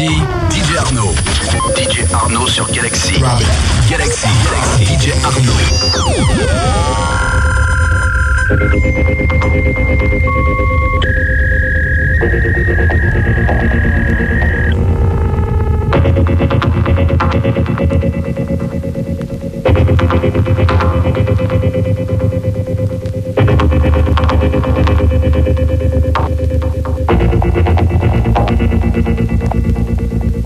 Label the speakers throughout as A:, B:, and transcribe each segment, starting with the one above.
A: DJ Arnaud. DJ Arnaud sur Galaxy. Galaxy, Galaxy, DJ
B: Thank Thank you.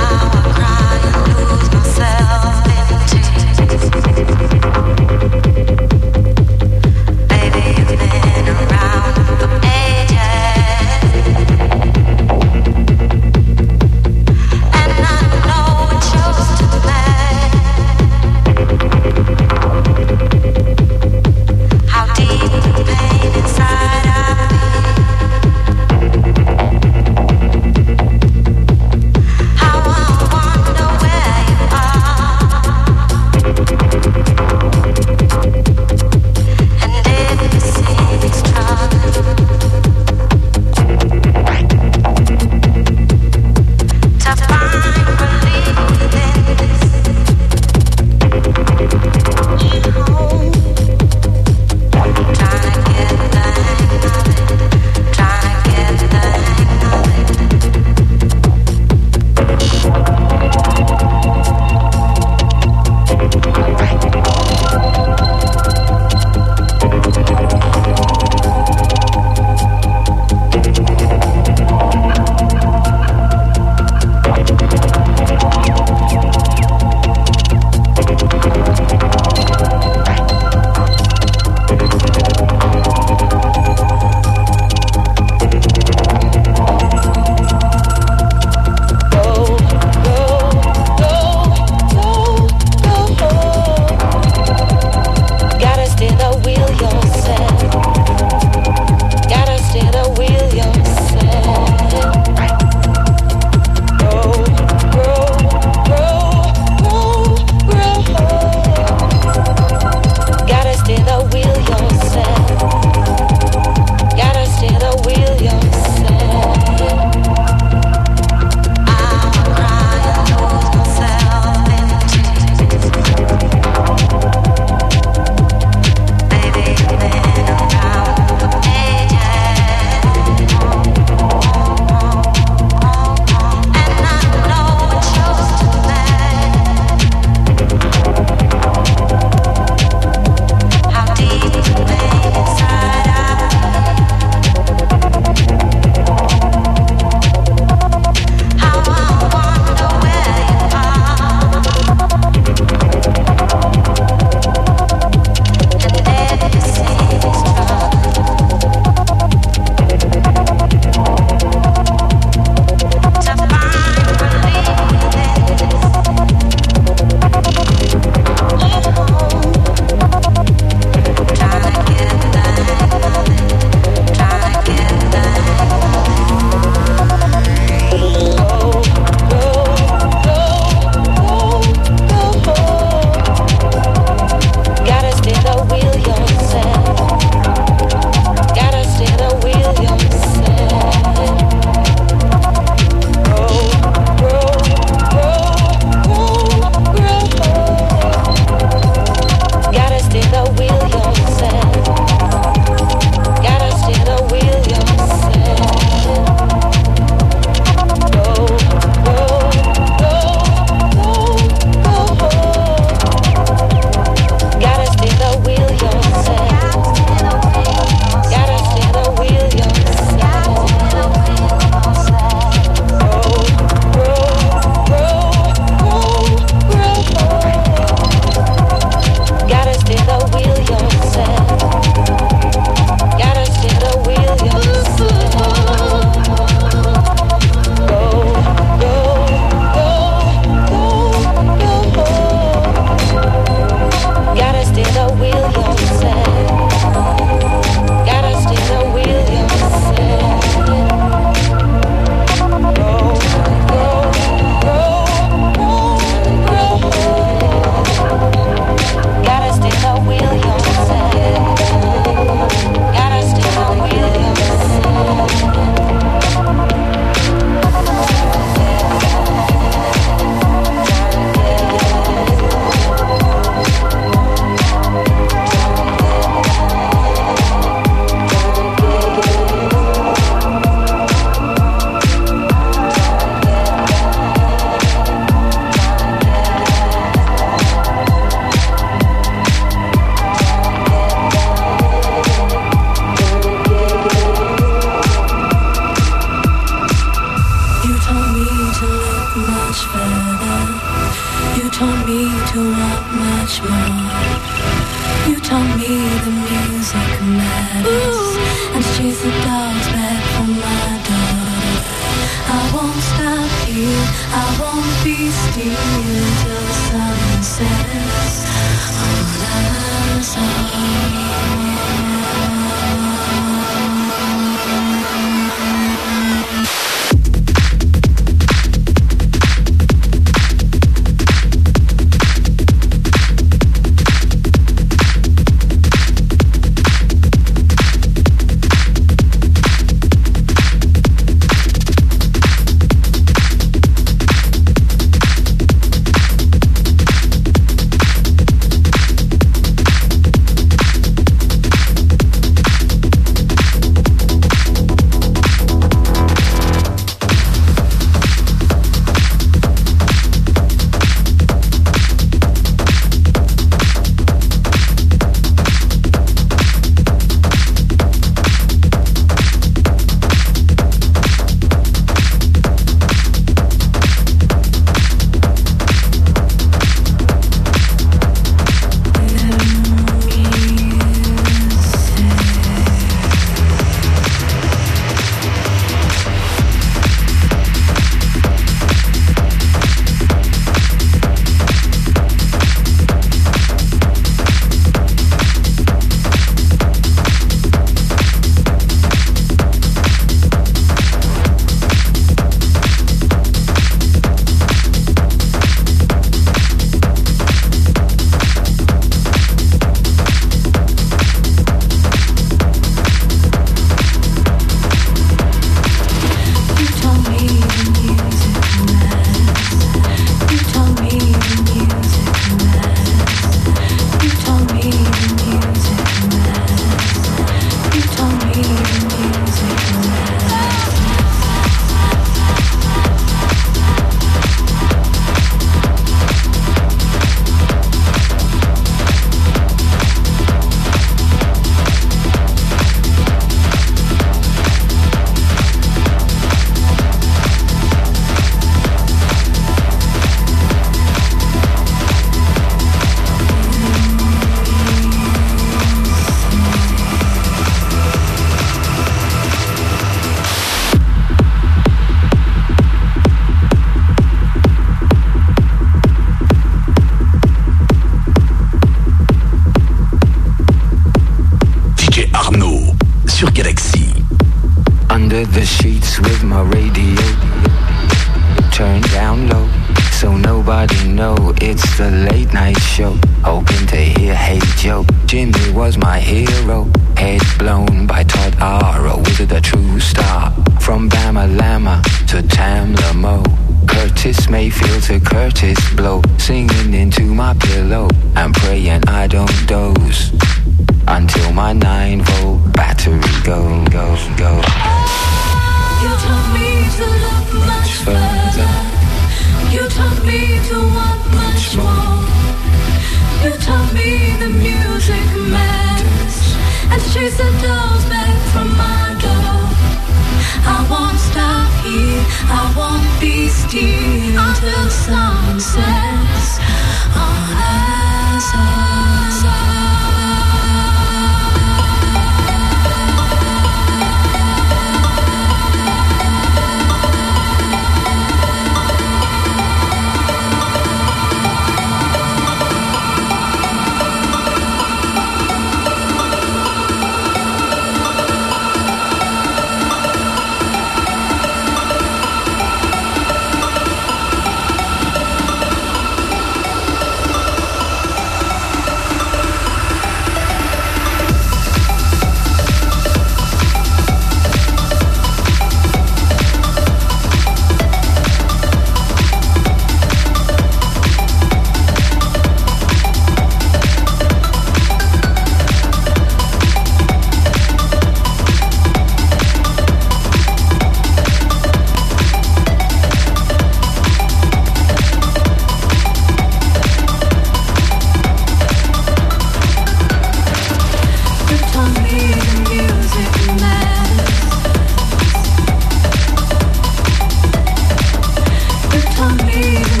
B: for me.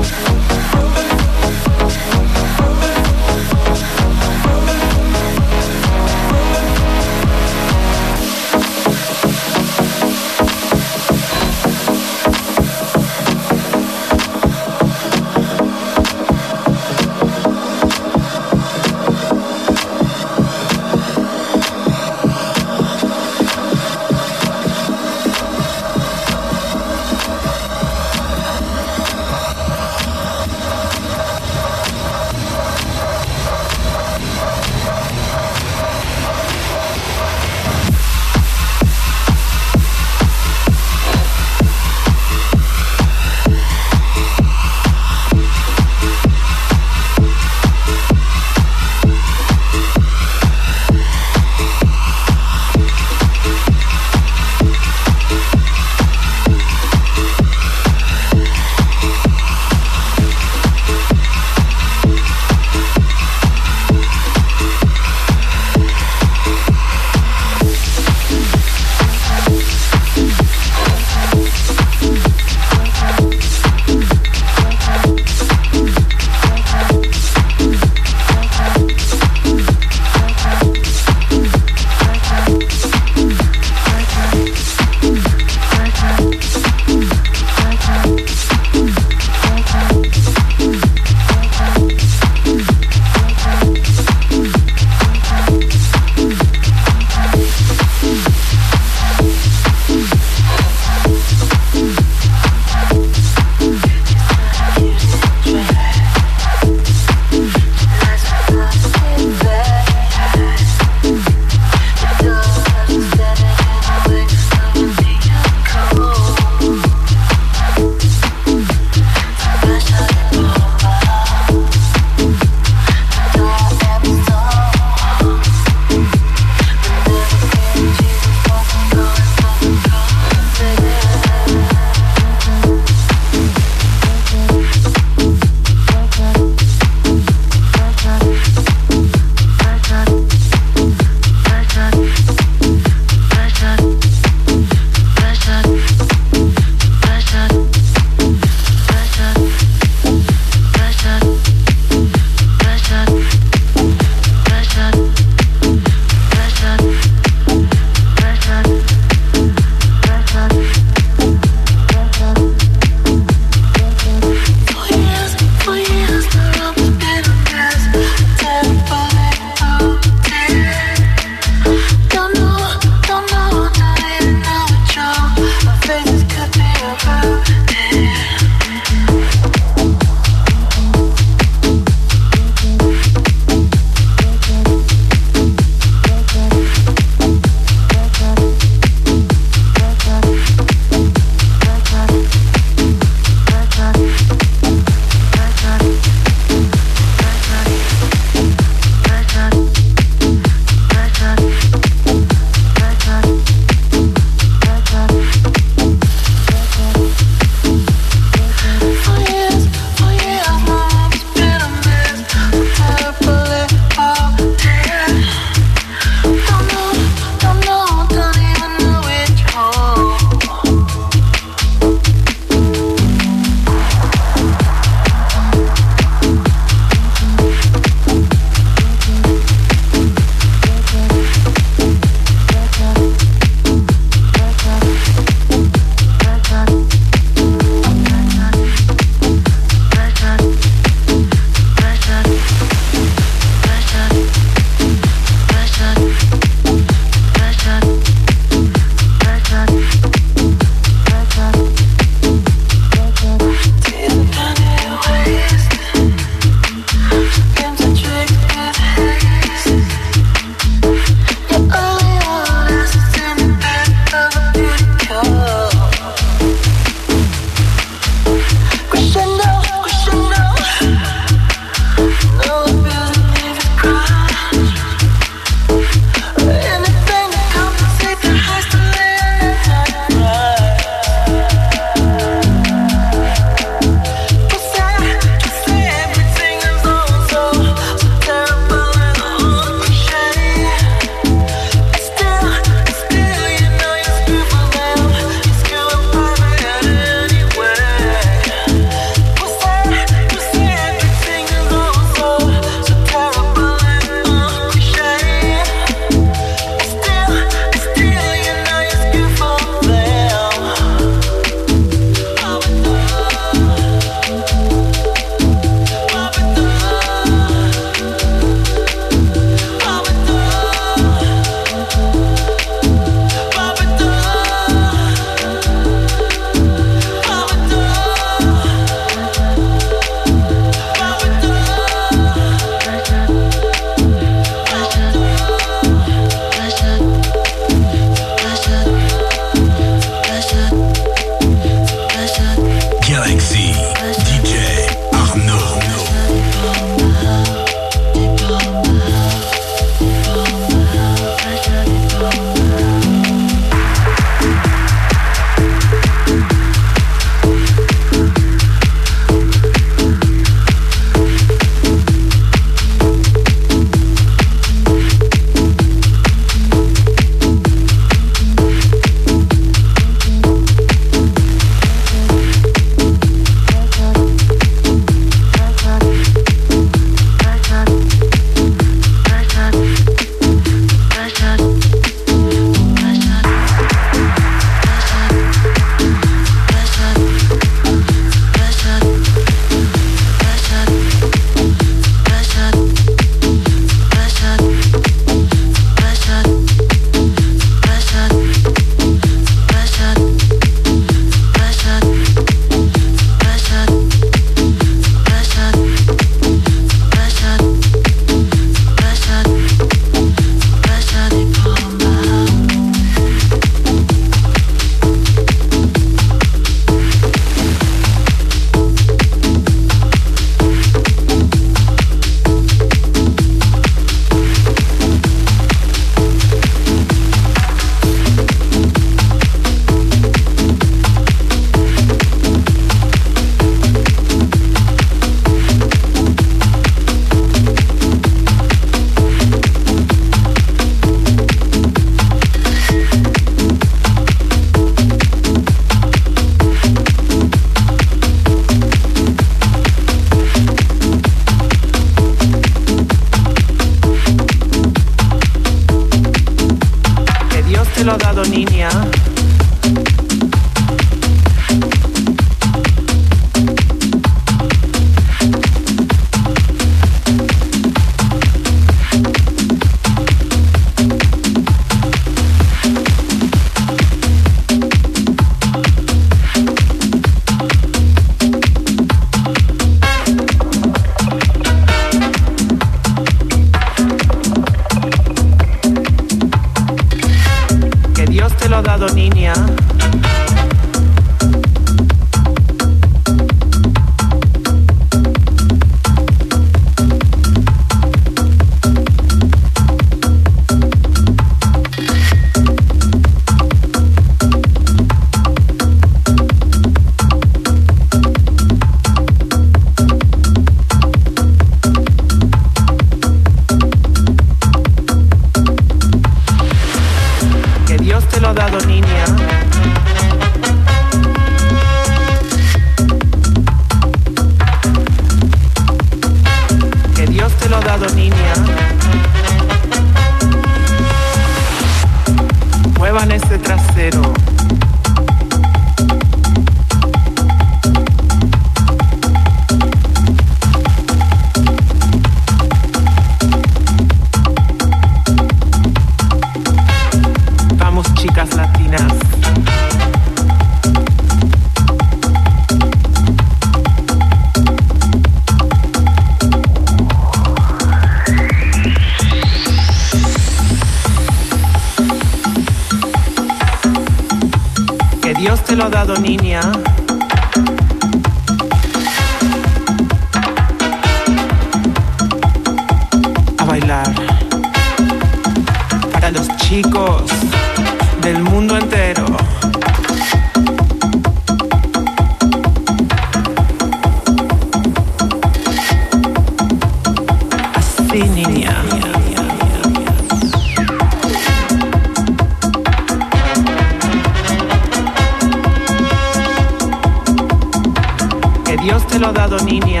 B: dominia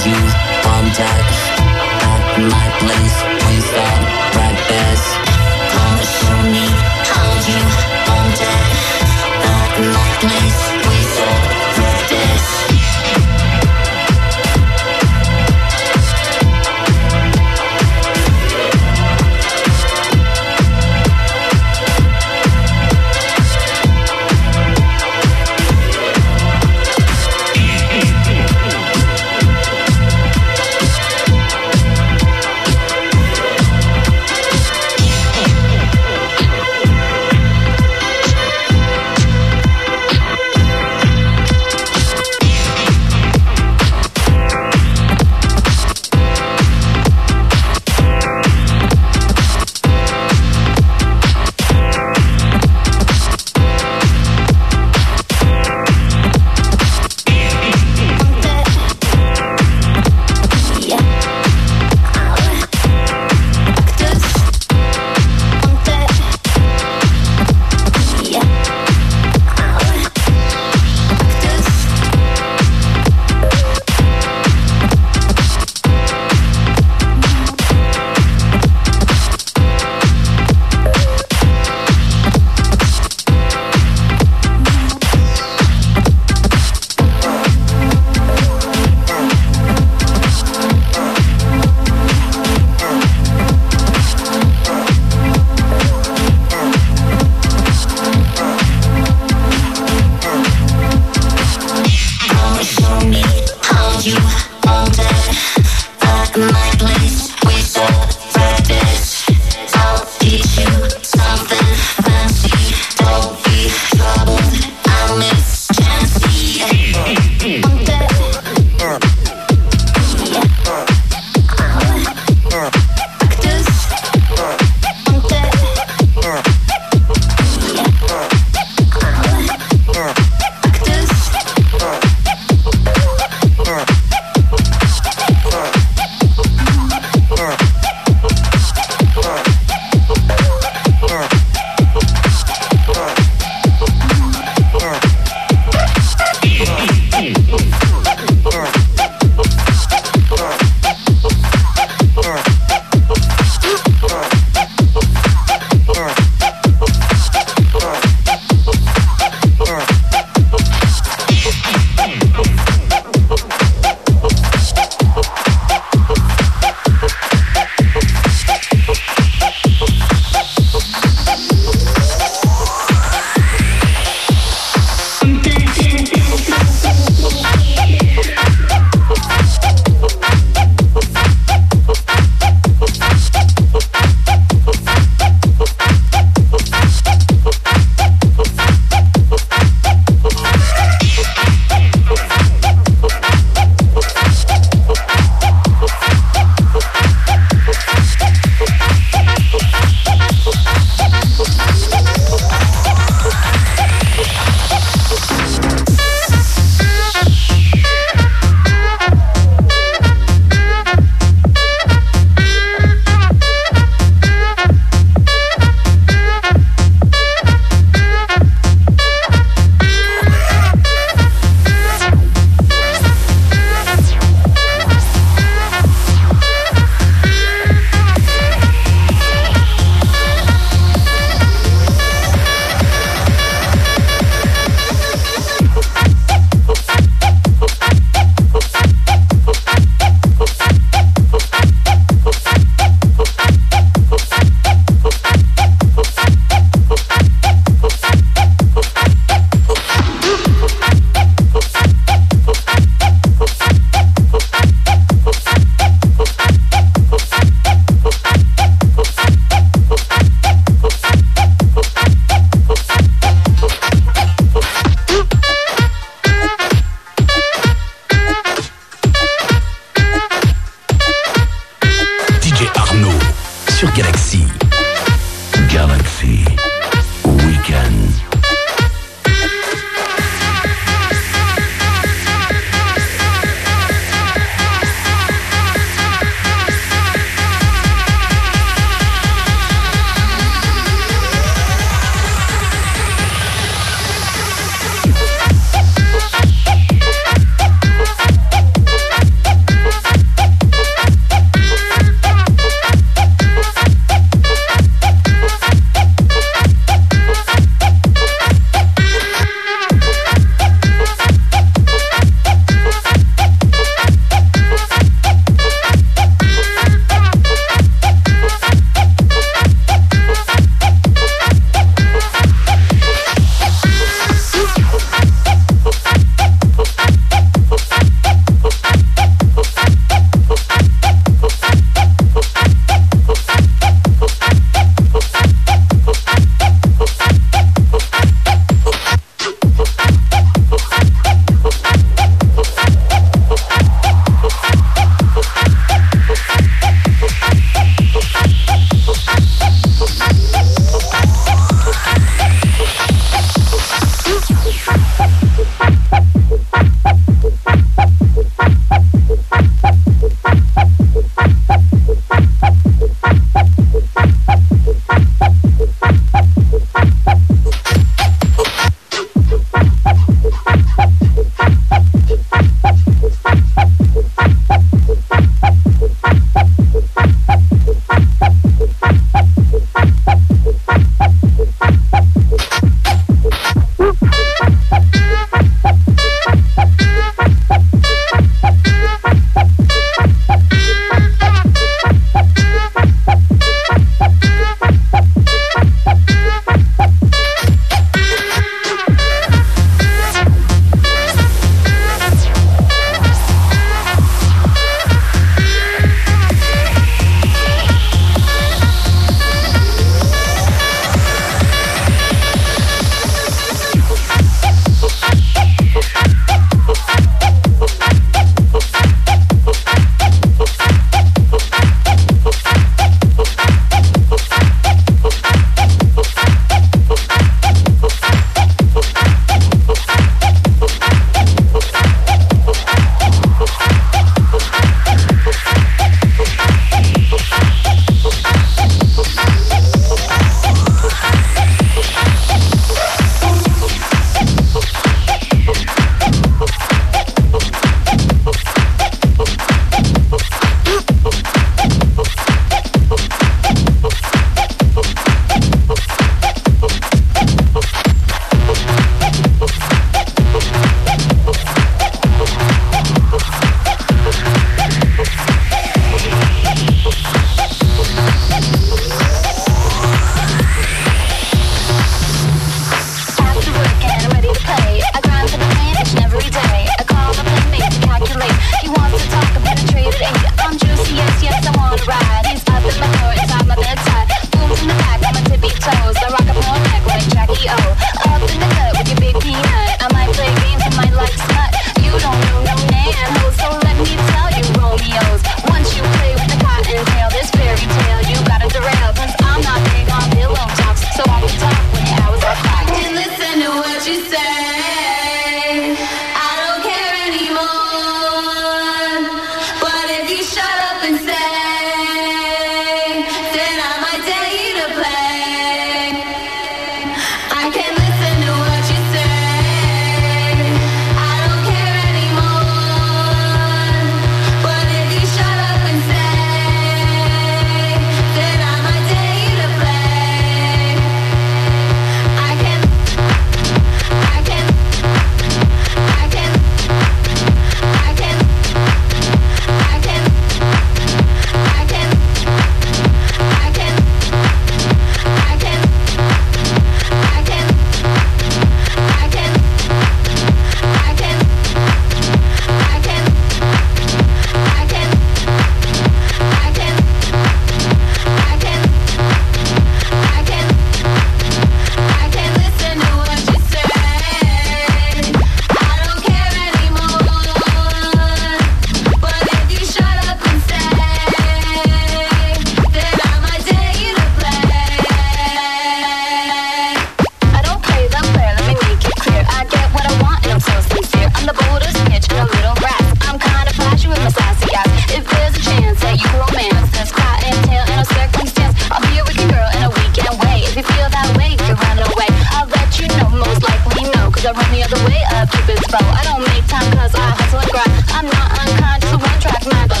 B: I
C: don't make time cause I
B: hustle and
D: grind. I'm not unconscious, one track mind, but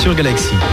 D: sur Galaxy.